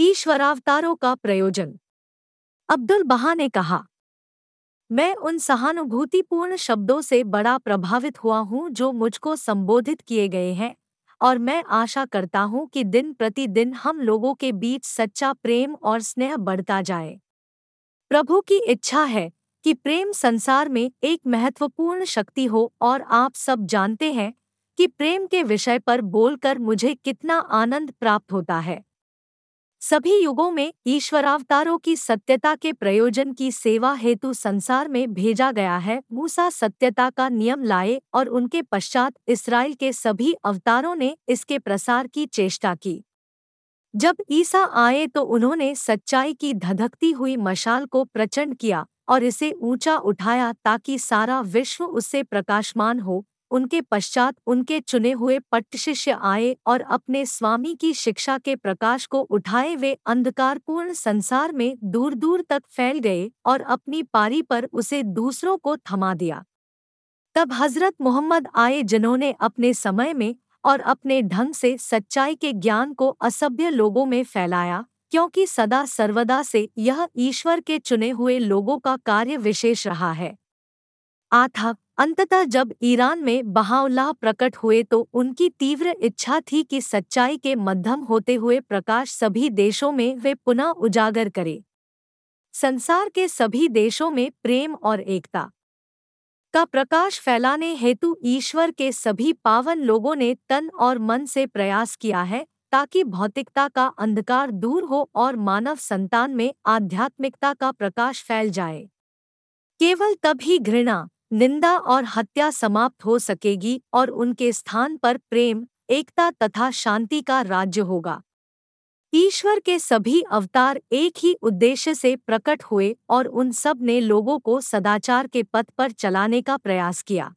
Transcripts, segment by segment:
ईश्वरावतारों का प्रयोजन। अब्दुल बहा ने कहा, मैं उन सहानुभूतिपूर्ण शब्दों से बड़ा प्रभावित हुआ हूँ जो मुझको संबोधित किए गए हैं, और मैं आशा करता हूँ कि दिन प्रतिदिन हम लोगों के बीच सच्चा प्रेम और स्नेह बढ़ता जाए। प्रभु की इच्छा है कि प्रेम संसार में एक महत्वपूर्ण शक्ति हो और आप सब जानते हैं कि प्रेम के विषय पर बोलकर मुझे कितना आनंद प्राप्त होता है। सभी युगों में ईश्वरावतारों की सत्यता के प्रयोजन की सेवा हेतु संसार में भेजा गया है। मूसा सत्यता का नियम लाए और उनके पश्चात इसराइल के सभी अवतारों ने इसके प्रसार की चेष्टा की। जब ईसा आए तो उन्होंने सच्चाई की धधकती हुई मशाल को प्रचंड किया और इसे ऊँचा उठाया ताकि सारा विश्व उससे प्रकाशमान हो। उनके पश्चात उनके चुने हुए पट्टशिष्य आए और अपने स्वामी की शिक्षा के प्रकाश को उठाए वे अंधकारपूर्ण संसार में दूर दूर तक फैल गए और अपनी पारी पर उसे दूसरों को थमा दिया। तब हज़रत मोहम्मद आए जिन्होंने अपने समय में और अपने ढंग से सच्चाई के ज्ञान को असभ्य लोगों में फैलाया, क्योंकि सदा सर्वदा से यह ईश्वर के चुने हुए लोगों का कार्य विशेष रहा है। आथा अंततः जब ईरान में बहाउल्लाह प्रकट हुए तो उनकी तीव्र इच्छा थी कि सच्चाई के मध्यम होते हुए प्रकाश सभी देशों में वे पुनः उजागर करे। संसार के सभी देशों में प्रेम और एकता का प्रकाश फैलाने हेतु ईश्वर के सभी पावन लोगों ने तन और मन से प्रयास किया है ताकि भौतिकता का अंधकार दूर हो और मानव संतान में आध्यात्मिकता का प्रकाश फैल जाए। केवल ही घृणा निंदा और हत्या समाप्त हो सकेगी और उनके स्थान पर प्रेम, एकता तथा शांति का राज्य होगा। ईश्वर के सभी अवतार एक ही उद्देश्य से प्रकट हुए और उन सबने लोगों को सदाचार के पथ पर चलाने का प्रयास किया।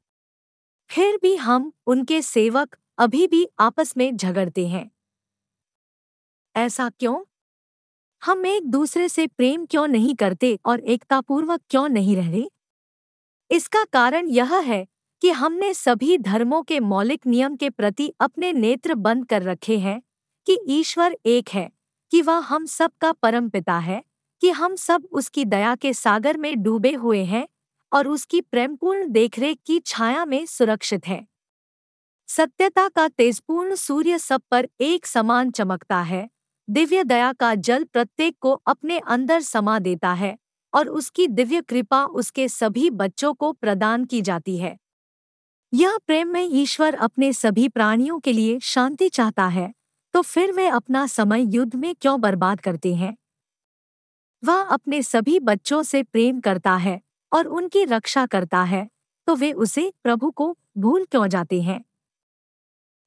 फिर भी हम उनके सेवक अभी भी आपस में झगड़ते हैं। ऐसा क्यों? हम एक दूसरे से प्रेम क्यों नहीं करते और एकतापूर्वक क्यों नहीं रहे इसका कारण यह है कि हमने सभी धर्मों के मौलिक नियम के प्रति अपने नेत्र बंद कर रखे हैं कि ईश्वर एक है, कि वह हम सब का परम पिता है, कि हम सब उसकी दया के सागर में डूबे हुए हैं और उसकी प्रेमपूर्ण देखरेख की छाया में सुरक्षित है। सत्यता का तेजपूर्ण सूर्य सब पर एक समान चमकता है, दिव्य दया का जल प्रत्येक को अपने अंदर समा देता है। और उसकी दिव्य कृपा उसके सभी बच्चों को प्रदान की जाती है। यह प्रेम में ईश्वर अपने सभी प्राणियों के लिए शांति चाहता है तो फिर वे अपना समय युद्ध में क्यों बर्बाद करते हैं? वह अपने सभी बच्चों से प्रेम करता है और उनकी रक्षा करता है तो वे उसे प्रभु को भूल क्यों जाते हैं?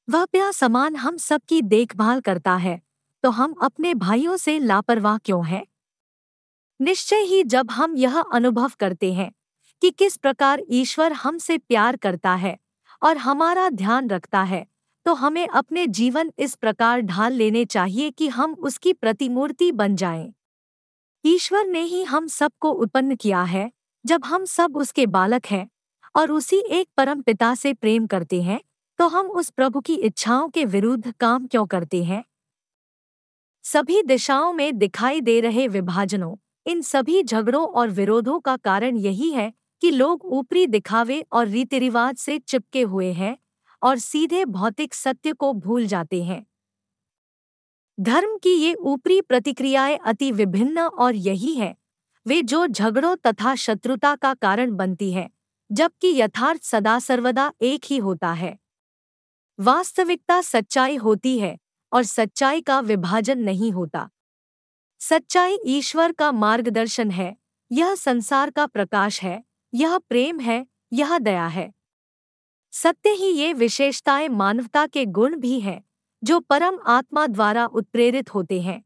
वह प्या समान हम सबकी देखभाल करता है तो हम अपने भाइयों से लापरवाह क्यों हैं? निश्चय ही जब हम यह अनुभव करते हैं कि किस प्रकार ईश्वर हमसे प्यार करता है और हमारा ध्यान रखता है तो हमें अपने जीवन इस प्रकार ढाल लेने चाहिए कि हम उसकी प्रतिमूर्ति बन जाएँ। ईश्वर ने ही हम सबको उत्पन्न किया है, जब हम सब उसके बालक हैं और उसी एक परम पिता से प्रेम करते हैं तो हम उस प्रभु की इच्छाओं के विरुद्ध काम क्यों करते हैं सभी दिशाओं में दिखाई दे रहे विभाजनों इन सभी झगड़ों और विरोधों का कारण यही है कि लोग ऊपरी दिखावे और रीति रिवाज से चिपके हुए हैं और सीधे भौतिक सत्य को भूल जाते हैं। धर्म की ये ऊपरी प्रतिक्रियाएँ अति विभिन्न और यही है। वे जो झगड़ों तथा शत्रुता का कारण बनती है, जबकि यथार्थ सदा सर्वदा एक ही होता है। वास्तविकता सच्चाई होती है और सच्चाई का विभाजन नहीं होता। सच्चाई ईश्वर का मार्गदर्शन है, यह संसार का प्रकाश है, यह प्रेम है, यह दया है। सत्य ही ये विशेषताएँ मानवता के गुण भी हैं, जो परम आत्मा द्वारा उत्प्रेरित होते हैं।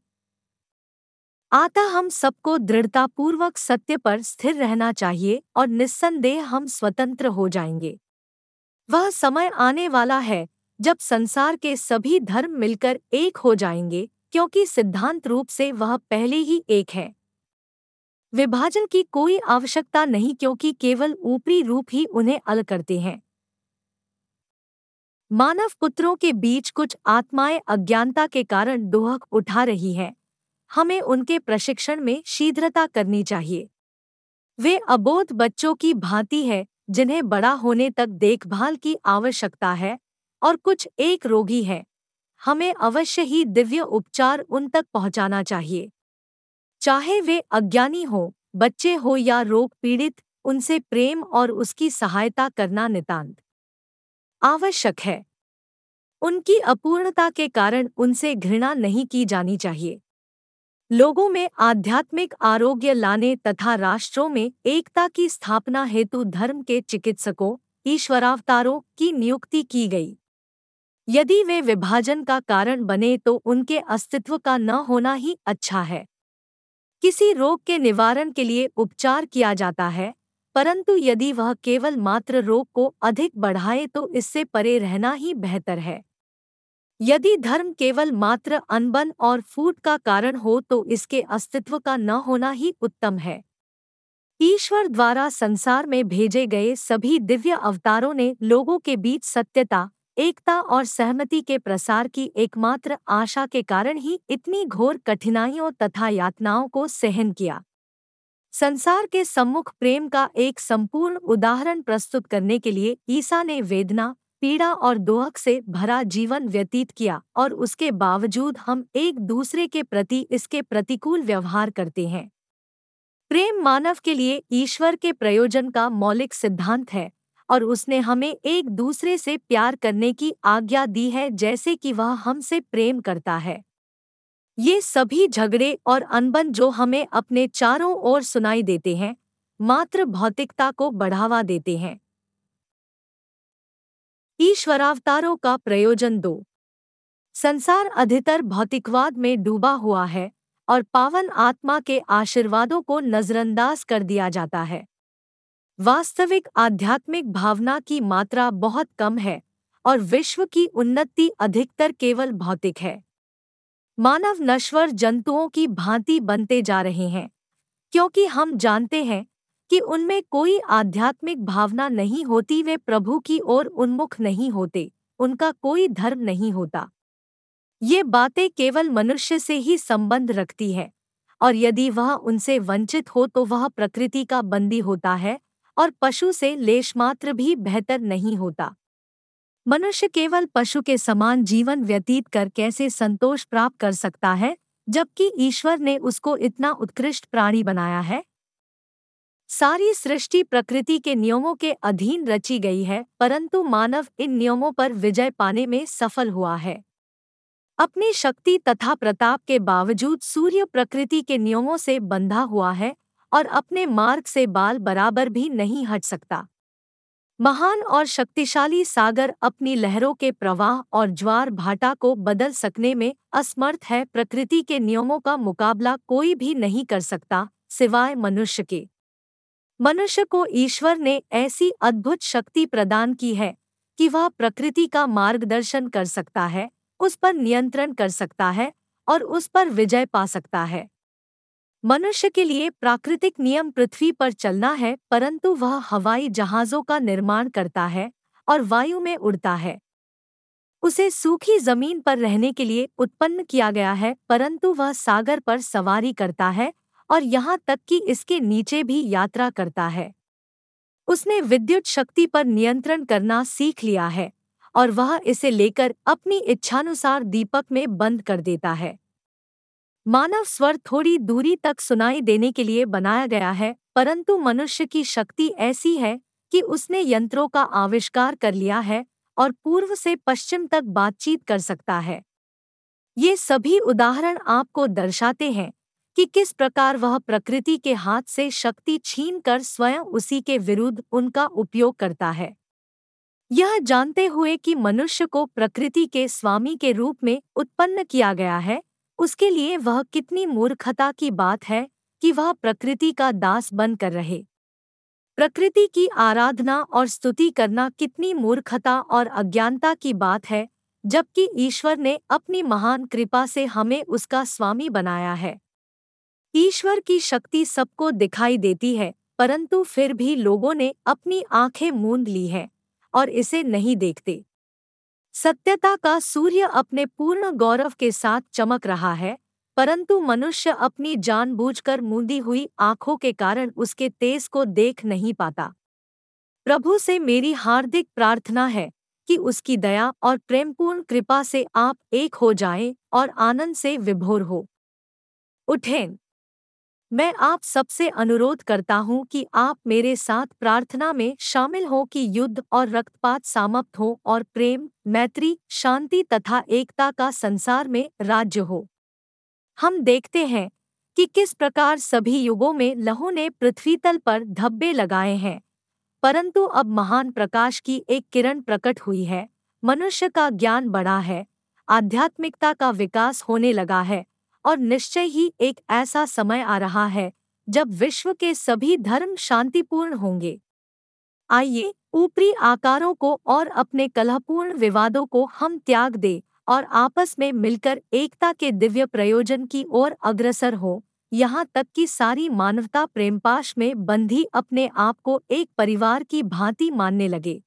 आता हम सबको दृढ़तापूर्वक सत्य पर स्थिर रहना चाहिए और निस्संदेह हम स्वतंत्र हो जाएँगे। वह समय आने वाला है, जब संसार के सभी धर्म मिलकर एक हो जाएँगे क्योंकि सिद्धांत रूप से वह पहले ही एक है। विभाजन की कोई आवश्यकता नहीं क्योंकि केवल ऊपरी रूप ही उन्हें अलग करते हैं। मानव पुत्रों के बीच कुछ आत्माएँ अज्ञानता के कारण दोहक उठा रही हैं। हमें उनके प्रशिक्षण में शीघ्रता करनी चाहिए। वे अबोध बच्चों की भांति है, जिन्हें बड़ा होने तक देखभाल की आवश्यकता है, और कुछ एक रोगी है। हमें अवश्य ही दिव्य उपचार उन तक पहुंचाना चाहिए। चाहे वे अज्ञानी हो, बच्चे हो या रोग पीड़ित, उनसे प्रेम और उसकी सहायता करना नितांत। आवश्यक है। उनकी अपूर्णता के कारण उनसे घृणा नहीं की जानी चाहिए। लोगों में आध्यात्मिक आरोग्य लाने तथा राष्ट्रों में एकता की स्थापना हेतु धर्म के चिकित्सकों, ईश्वरावतारों की नियुक्ति की गई। यदि वे विभाजन का कारण बने तो उनके अस्तित्व का न होना ही अच्छा है। किसी रोग के निवारण के लिए उपचार किया जाता है, परंतु यदि वह केवल मात्र रोग को अधिक बढ़ाए तो इससे परे रहना ही बेहतर है। यदि धर्म केवल मात्र अनबन और फूट का कारण हो तो इसके अस्तित्व का न होना ही उत्तम है। ईश्वर द्वारा संसार में भेजे गए सभी दिव्य अवतारों ने लोगों के बीच सत्यता एकता और सहमति के प्रसार की एकमात्र आशा के कारण ही इतनी घोर कठिनाइयों तथा यातनाओं को सहन किया। संसार के सम्मुख प्रेम का एक संपूर्ण उदाहरण प्रस्तुत करने के लिए ईसा ने वेदना, पीड़ा और दोहक से भरा जीवन व्यतीत किया और उसके बावजूद हम एक दूसरे के प्रति इसके प्रतिकूल व्यवहार करते हैं। प्रेम मानव के लिए ईश्वर के प्रयोजन का मौलिक सिद्धांत है। और उसने हमें एक दूसरे से प्यार करने की आज्ञा दी है जैसे कि वह हमसे प्रेम करता है। ये सभी झगड़े और अनबन जो हमें अपने चारों ओर सुनाई देते हैं, मात्र भौतिकता को बढ़ावा देते हैं। ईश्वरावतारों का प्रयोजन दो। संसार अधितर भौतिकवाद में डूबा हुआ है और पावन आत्मा के आशीर्वादों को नजरअंदाज कर दिया जाता है। वास्तविक आध्यात्मिक भावना की मात्रा बहुत कम है और विश्व की उन्नति अधिकतर केवल भौतिक है। मानव नश्वर जंतुओं की भांति बनते जा रहे हैं, क्योंकि हम जानते हैं कि उनमें कोई आध्यात्मिक भावना नहीं होती, वे प्रभु की ओर उन्मुख नहीं होते, उनका कोई धर्म नहीं होता। ये बातें केवल मनुष्य से ही संबंध रखती है, और यदि वह उनसे वंचित हो तो वह प्रकृति का बंदी होता है और पशु से लेशमात्र भी बेहतर नहीं होता। मनुष्य केवल पशु के समान जीवन व्यतीत कर कैसे संतोष प्राप्त कर सकता है, जबकि ईश्वर ने उसको इतना उत्कृष्ट प्राणी बनाया है? सारी सृष्टि प्रकृति के नियमों के अधीन रची गई है, परंतु मानव इन नियमों पर विजय पाने में सफल हुआ है। अपनी शक्ति तथा प्रताप के बावजूद सूर्य प्रकृति के नियमों से बंधा हुआ है और अपने मार्ग से बाल बराबर भी नहीं हट सकता। महान और शक्तिशाली सागर अपनी लहरों के प्रवाह और ज्वार भाटा को बदल सकने में असमर्थ है। प्रकृति के नियमों का मुकाबला कोई भी नहीं कर सकता सिवाय मनुष्य के। मनुष्य को ईश्वर ने ऐसी अद्भुत शक्ति प्रदान की है कि वह प्रकृति का मार्गदर्शन कर सकता है, उस पर नियंत्रण कर सकता है और उस पर विजय पा सकता है। मनुष्य के लिए प्राकृतिक नियम पृथ्वी पर चलना है, परंतु वह हवाई जहाज़ों का निर्माण करता है और वायु में उड़ता है। उसे सूखी ज़मीन पर रहने के लिए उत्पन्न किया गया है, परंतु वह सागर पर सवारी करता है और यहाँ तक कि इसके नीचे भी यात्रा करता है। उसने विद्युत शक्ति पर नियंत्रण करना सीख लिया है और वह इसे लेकर अपनी इच्छानुसार दीपक में बंद कर देता है। मानव स्वर थोड़ी दूरी तक सुनाई देने के लिए बनाया गया है, परंतु मनुष्य की शक्ति ऐसी है कि उसने यंत्रों का आविष्कार कर लिया है और पूर्व से पश्चिम तक बातचीत कर सकता है। ये सभी उदाहरण आपको दर्शाते हैं कि किस प्रकार वह प्रकृति के हाथ से शक्ति छीन कर स्वयं उसी के विरुद्ध उनका उपयोग करता है। यह जानते हुए कि मनुष्य को प्रकृति के स्वामी के रूप में उत्पन्न किया गया है उसके लिए वह कितनी मूर्खता की बात है कि वह प्रकृति का दास बनकर रहे। प्रकृति की आराधना और स्तुति करना कितनी मूर्खता और अज्ञानता की बात है, जबकि ईश्वर ने अपनी महान कृपा से हमें उसका स्वामी बनाया है। ईश्वर की शक्ति सबको दिखाई देती है, परंतु फिर भी लोगों ने अपनी आँखें मूंद ली हैं और इसे नहीं देखते। सत्यता का सूर्य अपने पूर्ण गौरव के साथ चमक रहा है, परंतु मनुष्य अपनी जानबूझकर मूंदी हुई आँखों के कारण उसके तेज को देख नहीं पाता। प्रभु से मेरी हार्दिक प्रार्थना है कि उसकी दया और प्रेमपूर्ण कृपा से आप एक हो जाएँ और आनंद से विभोर हो। उठें। मैं आप सबसे अनुरोध करता हूँ कि आप मेरे साथ प्रार्थना में शामिल हो कि युद्ध और रक्तपात समाप्त हो और प्रेम, मैत्री, शांति तथा एकता का संसार में राज्य हो। हम देखते हैं कि किस प्रकार सभी युगों में लहू ने पृथ्वी तल पर धब्बे लगाए हैं, परंतु अब महान प्रकाश की एक किरण प्रकट हुई है, मनुष्य का ज्ञान बढ़ा है, आध्यात्मिकता का विकास होने लगा है। और निश्चय ही एक ऐसा समय आ रहा है, जब विश्व के सभी धर्म शांतिपूर्ण होंगे। आइए, ऊपरी आकारों को और अपने कलहपूर्ण विवादों को हम त्याग दे और आपस में मिलकर एकता के दिव्य प्रयोजन की ओर अग्रसर हो। यहाँ तक कि सारी मानवता प्रेमपाश में बंधी अपने आप को एक परिवार की भांति मानने लगे।